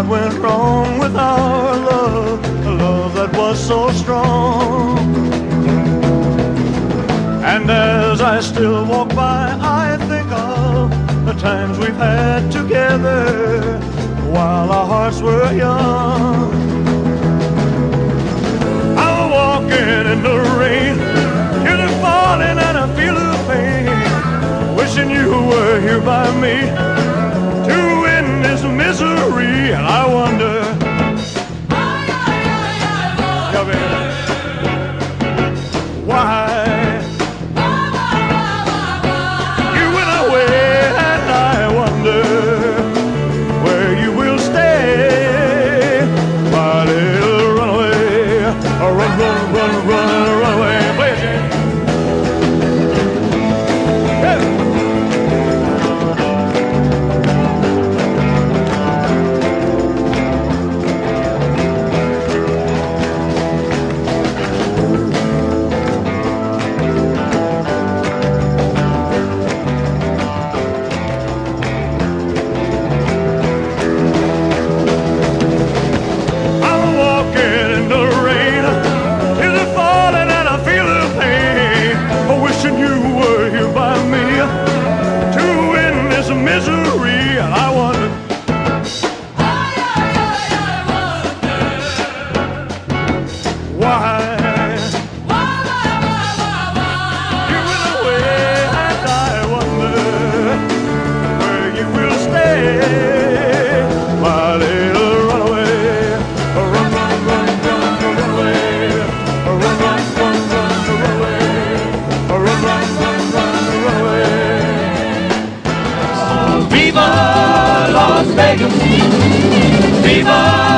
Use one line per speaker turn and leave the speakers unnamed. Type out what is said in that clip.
what went wrong with our love, a love that was so strong. And as I still walk by, I think of the times we've had together while our hearts were young. I'm walking in the rain, hear falling, and I feel the pain. Wishing you were here by me Why? You away, and I wonder where you will stay, my little runaway. Run, run, run, run, run away. Run, run, run, run, run away. Run, run, run, run, run away.
Viva Las Vegas! Viva